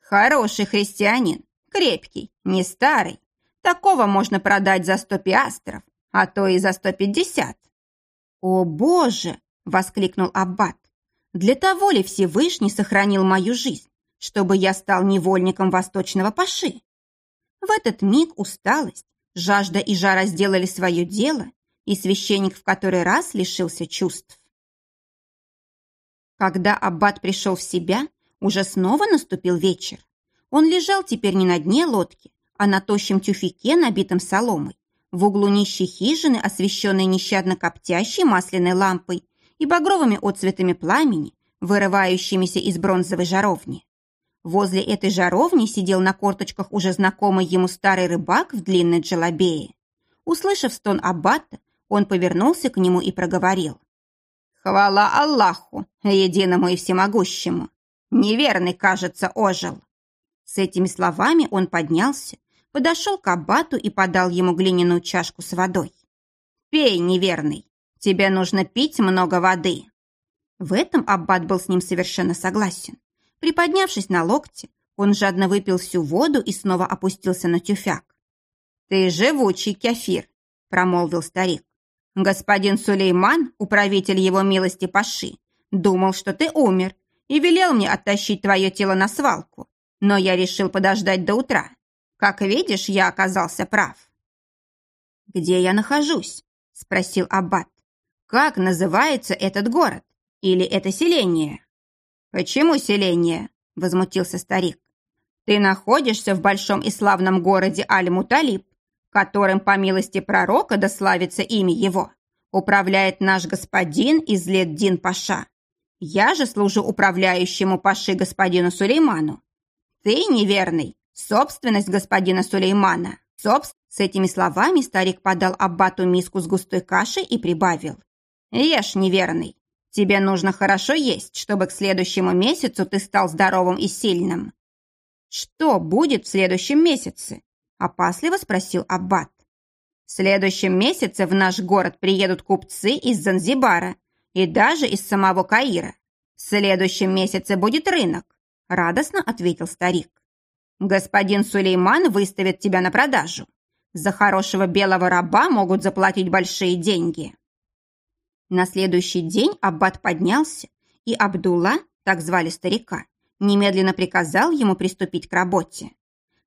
«Хороший христианин, крепкий, не старый. Такого можно продать за сто пиастров, а то и за сто пятьдесят». «О, Боже!» — воскликнул Аббат. «Для того ли Всевышний сохранил мою жизнь, чтобы я стал невольником восточного паши?» В этот миг усталость, жажда и жара сделали свое дело, и священник в который раз лишился чувств. Когда аббат пришел в себя, уже снова наступил вечер. Он лежал теперь не на дне лодки, а на тощем тюфике, набитом соломой, в углу нищей хижины, освещенной нещадно коптящей масляной лампой и багровыми отцветами пламени, вырывающимися из бронзовой жаровни. Возле этой жаровни сидел на корточках уже знакомый ему старый рыбак в длинной джелобее. Услышав стон аббата, он повернулся к нему и проговорил. «Хвала Аллаху, единому и всемогущему! Неверный, кажется, ожил!» С этими словами он поднялся, подошел к аббату и подал ему глиняную чашку с водой. «Пей, неверный, тебе нужно пить много воды». В этом аббат был с ним совершенно согласен. Приподнявшись на локте, он жадно выпил всю воду и снова опустился на тюфяк. «Ты живучий кефир», — промолвил старик. Господин Сулейман, управитель его милости Паши, думал, что ты умер и велел мне оттащить твое тело на свалку, но я решил подождать до утра. Как видишь, я оказался прав». «Где я нахожусь?» – спросил Аббат. «Как называется этот город? Или это селение?» «Почему селение?» – возмутился старик. «Ты находишься в большом и славном городе Аль-Муталиб, которым, по милости пророка, да славится имя его, управляет наш господин Излет-Дин Паша. Я же служу управляющему Паши господину Сулейману. Ты неверный, собственность господина Сулеймана. Собс... С этими словами старик подал Аббату миску с густой кашей и прибавил. Ешь, неверный. Тебе нужно хорошо есть, чтобы к следующему месяцу ты стал здоровым и сильным. Что будет в следующем месяце? Опасливо спросил Аббат. В следующем месяце в наш город приедут купцы из Занзибара и даже из самого Каира. В следующем месяце будет рынок, радостно ответил старик. Господин Сулейман выставит тебя на продажу. За хорошего белого раба могут заплатить большие деньги. На следующий день Аббат поднялся, и Абдулла, так звали старика, немедленно приказал ему приступить к работе.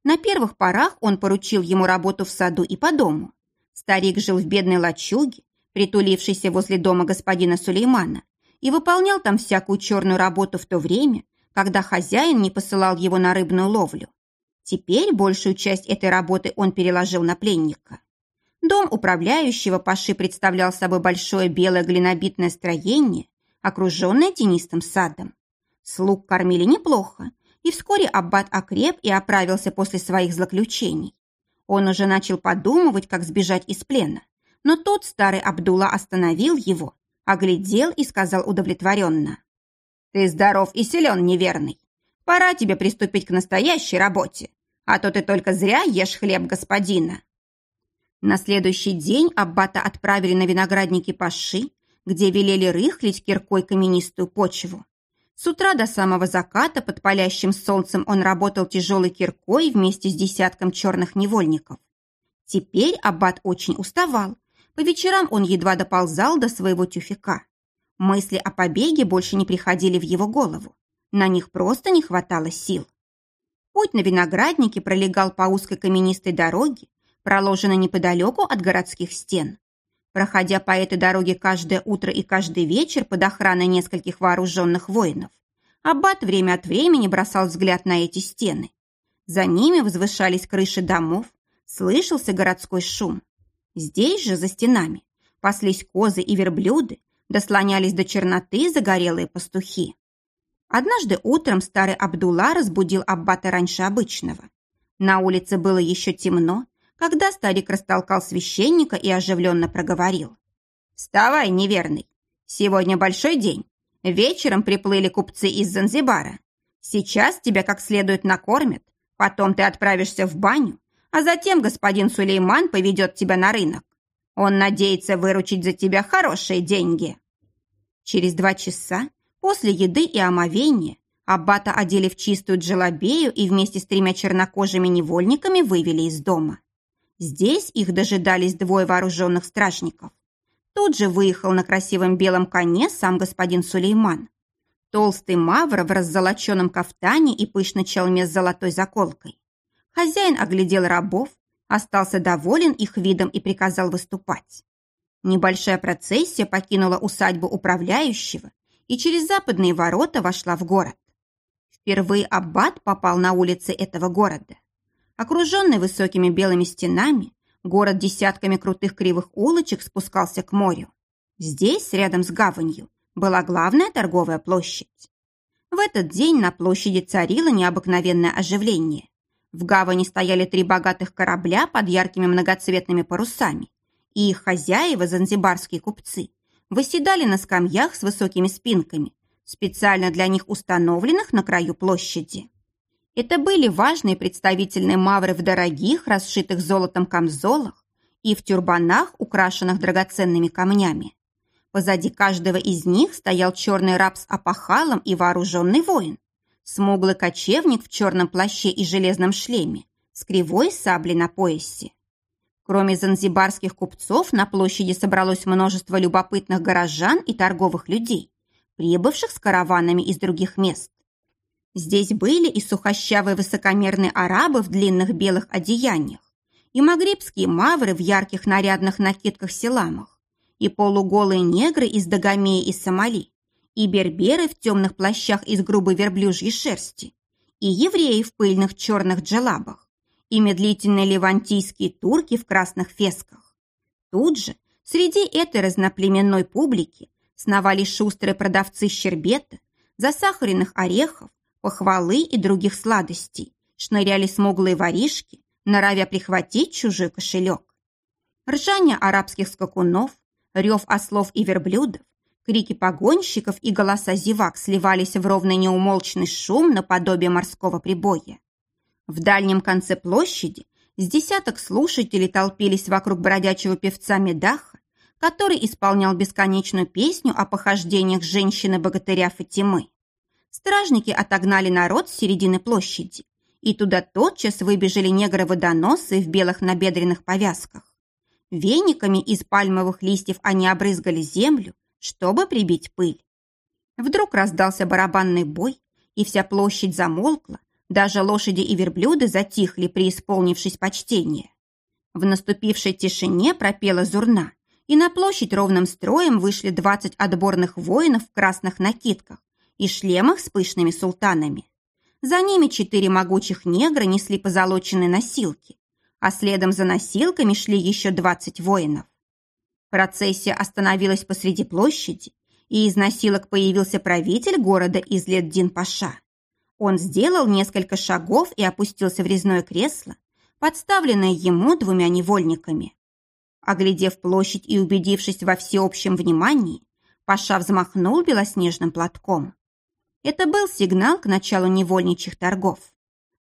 На первых порах он поручил ему работу в саду и по дому. Старик жил в бедной лачуге, притулившейся возле дома господина Сулеймана, и выполнял там всякую черную работу в то время, когда хозяин не посылал его на рыбную ловлю. Теперь большую часть этой работы он переложил на пленника. Дом управляющего Паши представлял собой большое белое глинобитное строение, окруженное тенистым садом. Слуг кормили неплохо, и вскоре аббат окреп и оправился после своих злоключений. Он уже начал подумывать, как сбежать из плена, но тот старый Абдулла остановил его, оглядел и сказал удовлетворенно. «Ты здоров и силен, неверный. Пора тебе приступить к настоящей работе, а то ты только зря ешь хлеб господина». На следующий день аббата отправили на виноградники Паши, где велели рыхлить киркой каменистую почву. С утра до самого заката под палящим солнцем он работал тяжелой киркой вместе с десятком черных невольников. Теперь аббат очень уставал. По вечерам он едва доползал до своего тюфяка. Мысли о побеге больше не приходили в его голову. На них просто не хватало сил. Путь на винограднике пролегал по узкой каменистой дороге, проложенной неподалеку от городских стен. Проходя по этой дороге каждое утро и каждый вечер под охраной нескольких вооруженных воинов, Аббат время от времени бросал взгляд на эти стены. За ними возвышались крыши домов, слышался городской шум. Здесь же, за стенами, паслись козы и верблюды, дослонялись до черноты загорелые пастухи. Однажды утром старый Абдулла разбудил Аббата раньше обычного. На улице было еще темно, когда старик растолкал священника и оживленно проговорил. «Вставай, неверный! Сегодня большой день. Вечером приплыли купцы из Занзибара. Сейчас тебя как следует накормят, потом ты отправишься в баню, а затем господин Сулейман поведет тебя на рынок. Он надеется выручить за тебя хорошие деньги». Через два часа после еды и омовения Аббата одели в чистую джелобею и вместе с тремя чернокожими невольниками вывели из дома. Здесь их дожидались двое вооруженных стражников. Тут же выехал на красивом белом коне сам господин Сулейман. Толстый мавр в раззолоченном кафтане и пышной челме с золотой заколкой. Хозяин оглядел рабов, остался доволен их видом и приказал выступать. Небольшая процессия покинула усадьбу управляющего и через западные ворота вошла в город. Впервые аббат попал на улицы этого города. Окруженный высокими белыми стенами, город десятками крутых кривых улочек спускался к морю. Здесь, рядом с гаванью, была главная торговая площадь. В этот день на площади царило необыкновенное оживление. В гавани стояли три богатых корабля под яркими многоцветными парусами, и их хозяева, занзибарские купцы, восседали на скамьях с высокими спинками, специально для них установленных на краю площади. Это были важные представительные мавры в дорогих, расшитых золотом камзолах и в тюрбанах, украшенных драгоценными камнями. Позади каждого из них стоял черный раб с опахалом и вооруженный воин. Смуглый кочевник в черном плаще и железном шлеме, с кривой саблей на поясе. Кроме занзибарских купцов, на площади собралось множество любопытных горожан и торговых людей, прибывших с караванами из других мест. Здесь были и сухощавые высокомерные арабы в длинных белых одеяниях, и магрибские мавры в ярких нарядных накидках-селамах, и полуголые негры из Дагомеи и Сомали, и берберы в темных плащах из грубой верблюжьей шерсти, и евреи в пыльных черных джалабах, и медлительные левантийские турки в красных фесках. Тут же, среди этой разноплеменной публики, сновали шустрые продавцы щербета, засахаренных орехов, похвалы и других сладостей, шныряли смуглые воришки, норовя прихватить чужой кошелек. Ржание арабских скакунов, рев ослов и верблюдов, крики погонщиков и голоса зевак сливались в ровный неумолчный шум наподобие морского прибоя. В дальнем конце площади с десяток слушателей толпились вокруг бродячего певца Медаха, который исполнял бесконечную песню о похождениях женщины-богатыря Фатимы. Стражники отогнали народ с середины площади, и туда тотчас выбежали негры-водоносы в белых набедренных повязках. Вениками из пальмовых листьев они обрызгали землю, чтобы прибить пыль. Вдруг раздался барабанный бой, и вся площадь замолкла, даже лошади и верблюды затихли, преисполнившись почтения. В наступившей тишине пропела зурна, и на площадь ровным строем вышли двадцать отборных воинов в красных накидках и шлемах с пышными султанами. За ними четыре могучих негра несли позолоченные носилки, а следом за носилками шли еще двадцать воинов. Процессия остановилась посреди площади, и из носилок появился правитель города Излет-Дин-Паша. Он сделал несколько шагов и опустился в резное кресло, подставленное ему двумя невольниками. Оглядев площадь и убедившись во всеобщем внимании, Паша взмахнул белоснежным платком. Это был сигнал к началу невольничьих торгов.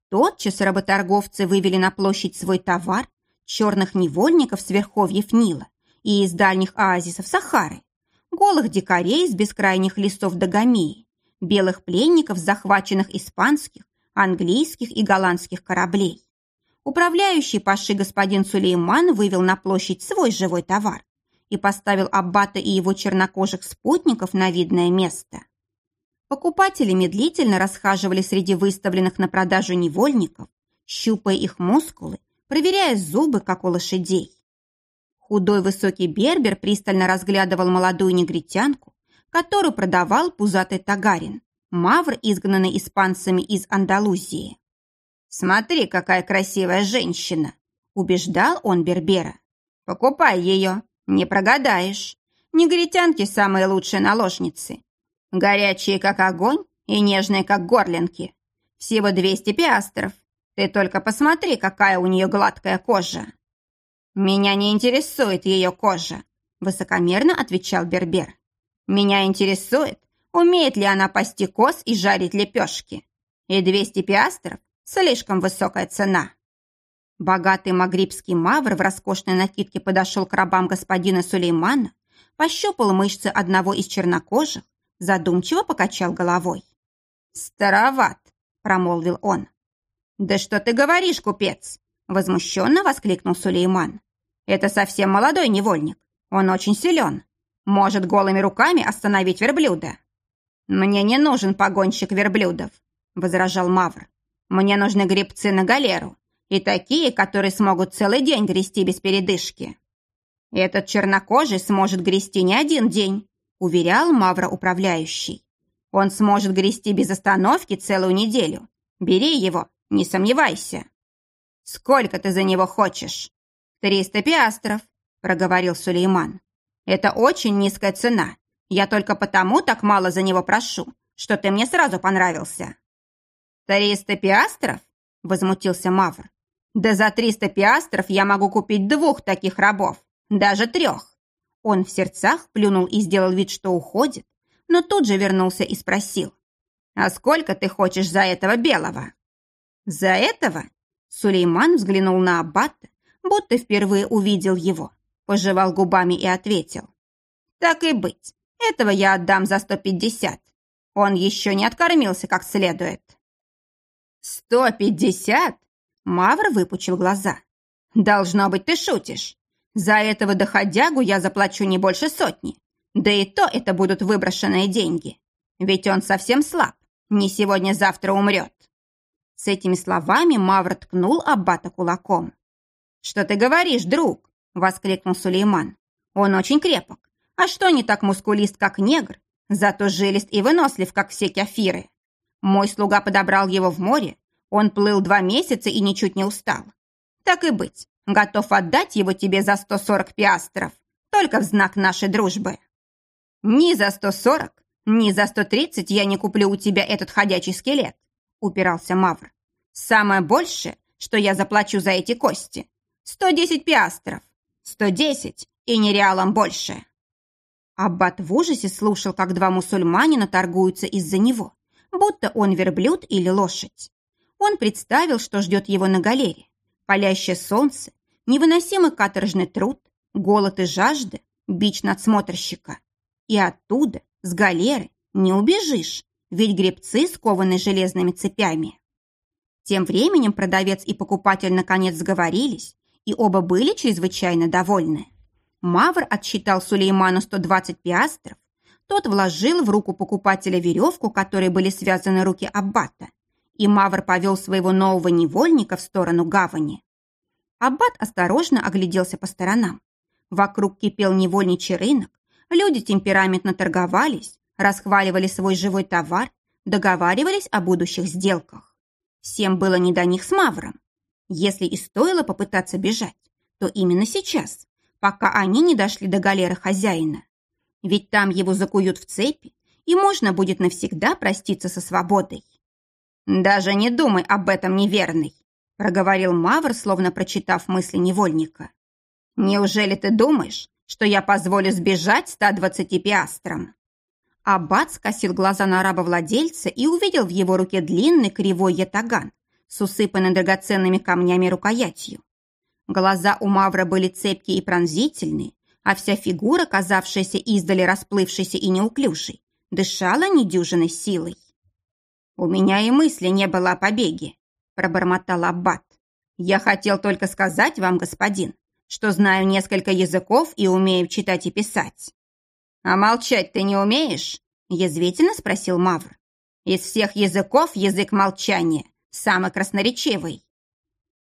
Тотчас работорговцы вывели на площадь свой товар, черных невольников с верховьев Нила и из дальних оазисов Сахары, голых дикарей с бескрайних лесов Дагомеи, белых пленников, захваченных испанских, английских и голландских кораблей. Управляющий Паши господин Сулейман вывел на площадь свой живой товар и поставил Аббата и его чернокожих спутников на видное место. Покупатели медлительно расхаживали среди выставленных на продажу невольников, щупая их мускулы, проверяя зубы, как у лошадей. Худой высокий бербер пристально разглядывал молодую негритянку, которую продавал пузатый тагарин, мавр, изгнанный испанцами из Андалузии. «Смотри, какая красивая женщина!» – убеждал он Бербера. «Покупай ее, не прогадаешь. Негритянки самые лучшие наложницы. Горячие, как огонь, и нежные, как горлинки. Всего 200 пиастров. Ты только посмотри, какая у нее гладкая кожа». «Меня не интересует ее кожа», – высокомерно отвечал Бербер. «Меня интересует, умеет ли она пасти коз и жарить лепешки. И 200 пиастров – слишком высокая цена». Богатый магрибский мавр в роскошной накидке подошел к рабам господина Сулеймана, пощупал мышцы одного из чернокожих, задумчиво покачал головой. «Староват», – промолвил он. «Да что ты говоришь, купец?» – возмущенно воскликнул Сулейман. «Это совсем молодой невольник. Он очень силен. Может голыми руками остановить верблюда». «Мне не нужен погонщик верблюдов», – возражал Мавр. «Мне нужны гребцы на галеру, и такие, которые смогут целый день грести без передышки». «Этот чернокожий сможет грести не один день», – уверял Мавра управляющий. «Он сможет грести без остановки целую неделю. Бери его, не сомневайся». «Сколько ты за него хочешь?» «Триста пиастров», – проговорил Сулейман. «Это очень низкая цена. Я только потому так мало за него прошу, что ты мне сразу понравился». «Триста пиастров?» – возмутился Мавр. «Да за триста пиастров я могу купить двух таких рабов, даже трех». Он в сердцах плюнул и сделал вид, что уходит, но тут же вернулся и спросил. «А сколько ты хочешь за этого белого?» «За этого?» Сулейман взглянул на Аббата, будто впервые увидел его, пожевал губами и ответил. «Так и быть, этого я отдам за сто пятьдесят. Он еще не откормился как следует». «Сто пятьдесят?» Мавр выпучил глаза. «Должно быть, ты шутишь. За этого доходягу я заплачу не больше сотни. Да и то это будут выброшенные деньги. Ведь он совсем слаб. Не сегодня-завтра умрет». С этими словами Мавр ткнул Аббата кулаком. «Что ты говоришь, друг?» – воскликнул Сулейман. «Он очень крепок. А что не так мускулист, как негр, зато жилист и вынослив, как все кефиры? Мой слуга подобрал его в море, он плыл два месяца и ничуть не устал. Так и быть, готов отдать его тебе за 140 пиастров, только в знак нашей дружбы. Ни за 140, ни за 130 я не куплю у тебя этот ходячий скелет, упирался Мавр. Самое большее, что я заплачу за эти кости, Сто десять пиастров. Сто десять и не реалом больше. Аббат в ужасе слушал, как два мусульманина торгуются из-за него, будто он верблюд или лошадь. Он представил, что ждет его на галере. Палящее солнце, невыносимый каторжный труд, голод и жажда, бич надсмотрщика. И оттуда, с галеры, не убежишь, ведь гребцы скованы железными цепями. Тем временем продавец и покупатель наконец сговорились, и оба были чрезвычайно довольны. Мавр отсчитал Сулейману 120 пиастров, тот вложил в руку покупателя веревку, которой были связаны руки Аббата, и Мавр повел своего нового невольника в сторону гавани. Аббат осторожно огляделся по сторонам. Вокруг кипел невольничий рынок, люди темпераментно торговались, расхваливали свой живой товар, договаривались о будущих сделках. Всем было не до них с Мавром. Если и стоило попытаться бежать, то именно сейчас, пока они не дошли до галеры хозяина. Ведь там его закуют в цепи, и можно будет навсегда проститься со свободой. «Даже не думай об этом, неверный», — проговорил Мавр, словно прочитав мысли невольника. «Неужели ты думаешь, что я позволю сбежать 120 пиастрам?» Аббат скосил глаза на рабовладельца и увидел в его руке длинный кривой ятаган с усыпанной драгоценными камнями рукоятью. Глаза у Мавра были цепкие и пронзительные, а вся фигура, казавшаяся издали расплывшейся и неуклюжей, дышала недюжиной силой. «У меня и мысли не было о побеге», – пробормотал Аббат. «Я хотел только сказать вам, господин, что знаю несколько языков и умею читать и писать». «А молчать ты не умеешь?» – язвительно спросил Мавр. «Из всех языков язык молчания, самый красноречивый».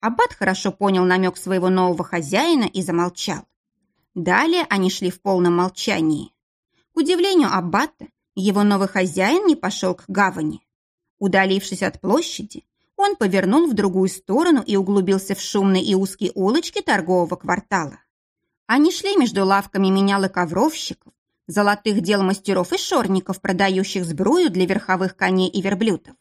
Аббат хорошо понял намек своего нового хозяина и замолчал. Далее они шли в полном молчании. К удивлению Аббата, его новый хозяин не пошел к гавани. Удалившись от площади, он повернул в другую сторону и углубился в шумные и узкие улочки торгового квартала. Они шли между лавками менял ковровщиков, золотых дел мастеров и шорников, продающих сбрую для верховых коней и верблюдов.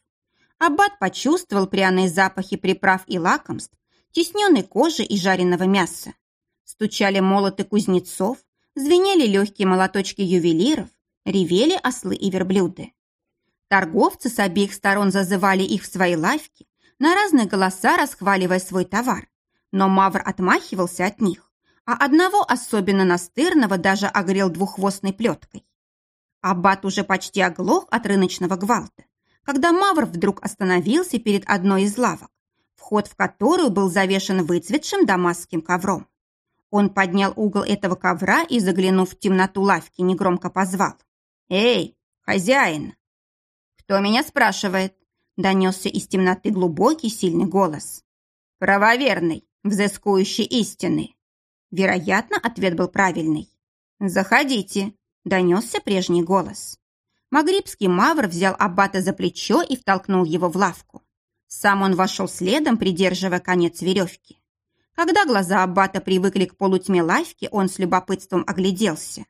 Аббат почувствовал пряные запахи приправ и лакомств, тесненной кожи и жареного мяса. Стучали молоты кузнецов, звенели легкие молоточки ювелиров, ревели ослы и верблюды. Торговцы с обеих сторон зазывали их в свои лавки, на разные голоса расхваливая свой товар. Но Мавр отмахивался от них, а одного особенно настырного даже огрел двуххвостной плеткой. Аббат уже почти оглох от рыночного гвалта когда Мавр вдруг остановился перед одной из лавок, вход в которую был завешен выцветшим дамасским ковром. Он поднял угол этого ковра и, заглянув в темноту лавки, негромко позвал. «Эй, хозяин!» «Кто меня спрашивает?» Донесся из темноты глубокий, сильный голос. «Правоверный, взыскующий истины». Вероятно, ответ был правильный. «Заходите», — донесся прежний голос. Магрибский мавр взял аббата за плечо и втолкнул его в лавку. Сам он вошел следом, придерживая конец веревки. Когда глаза аббата привыкли к полутьме лавки, он с любопытством огляделся.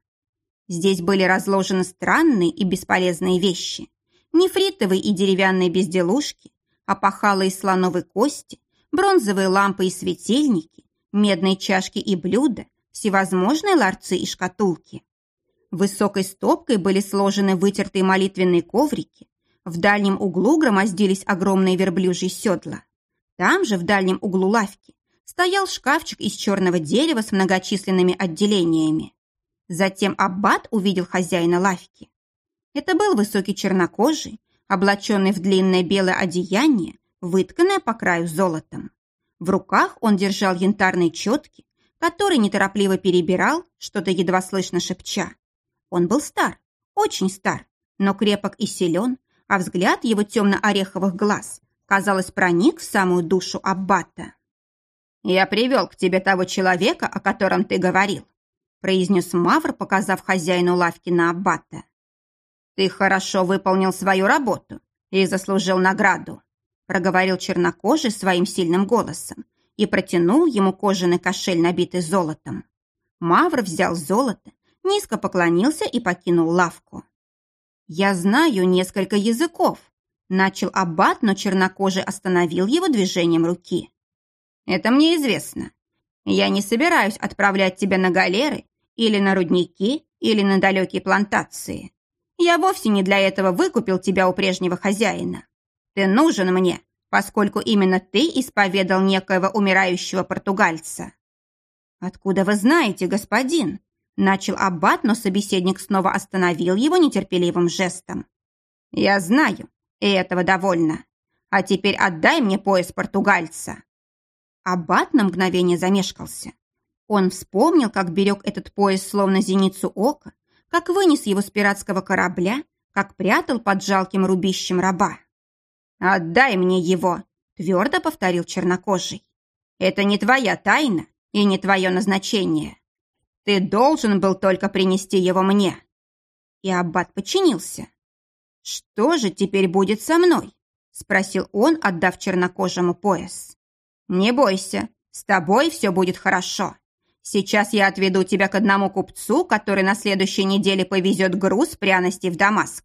Здесь были разложены странные и бесполезные вещи. Нефритовые и деревянные безделушки, опахалы из слоновой кости, бронзовые лампы и светильники, медные чашки и блюда, всевозможные ларцы и шкатулки. Высокой стопкой были сложены вытертые молитвенные коврики. В дальнем углу громоздились огромные верблюжьи седла. Там же, в дальнем углу лавки, стоял шкафчик из черного дерева с многочисленными отделениями. Затем Аббат увидел хозяина лавки. Это был высокий чернокожий, облаченный в длинное белое одеяние, вытканное по краю золотом. В руках он держал янтарные четки, которые неторопливо перебирал, что-то едва слышно шепча. Он был стар, очень стар, но крепок и силен, а взгляд его темно-ореховых глаз, казалось, проник в самую душу Аббата. «Я привел к тебе того человека, о котором ты говорил», произнес Мавр, показав хозяину лавки на Аббата. «Ты хорошо выполнил свою работу и заслужил награду», проговорил чернокожий своим сильным голосом и протянул ему кожаный кошель, набитый золотом. Мавр взял золото низко поклонился и покинул лавку. «Я знаю несколько языков», – начал Аббат, но чернокожий остановил его движением руки. «Это мне известно. Я не собираюсь отправлять тебя на галеры или на рудники или на далекие плантации. Я вовсе не для этого выкупил тебя у прежнего хозяина. Ты нужен мне, поскольку именно ты исповедал некоего умирающего португальца». «Откуда вы знаете, господин?» Начал Аббат, но собеседник снова остановил его нетерпеливым жестом. «Я знаю, и этого довольно. А теперь отдай мне пояс португальца». Аббат на мгновение замешкался. Он вспомнил, как берег этот пояс словно зеницу ока, как вынес его с пиратского корабля, как прятал под жалким рубищем раба. «Отдай мне его!» – твердо повторил чернокожий. «Это не твоя тайна и не твое назначение. Ты должен был только принести его мне». И Аббат подчинился. «Что же теперь будет со мной?» – спросил он, отдав чернокожему пояс. «Не бойся, с тобой все будет хорошо. Сейчас я отведу тебя к одному купцу, который на следующей неделе повезет груз пряностей в Дамаск.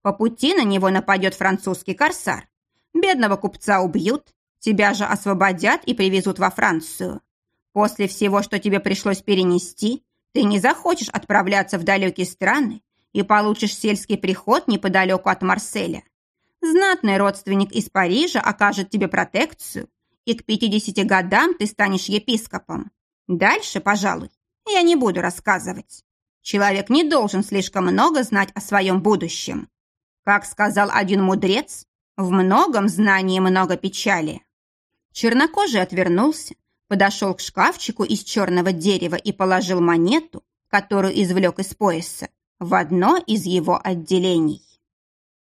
По пути на него нападет французский корсар. Бедного купца убьют, тебя же освободят и привезут во Францию. После всего, что тебе пришлось перенести, ты не захочешь отправляться в далекие страны и получишь сельский приход неподалеку от Марселя. Знатный родственник из Парижа окажет тебе протекцию, и к 50 годам ты станешь епископом. Дальше, пожалуй, я не буду рассказывать. Человек не должен слишком много знать о своем будущем. Как сказал один мудрец, в многом знании много печали. Чернокожий отвернулся, подошел к шкафчику из черного дерева и положил монету, которую извлек из пояса, в одно из его отделений.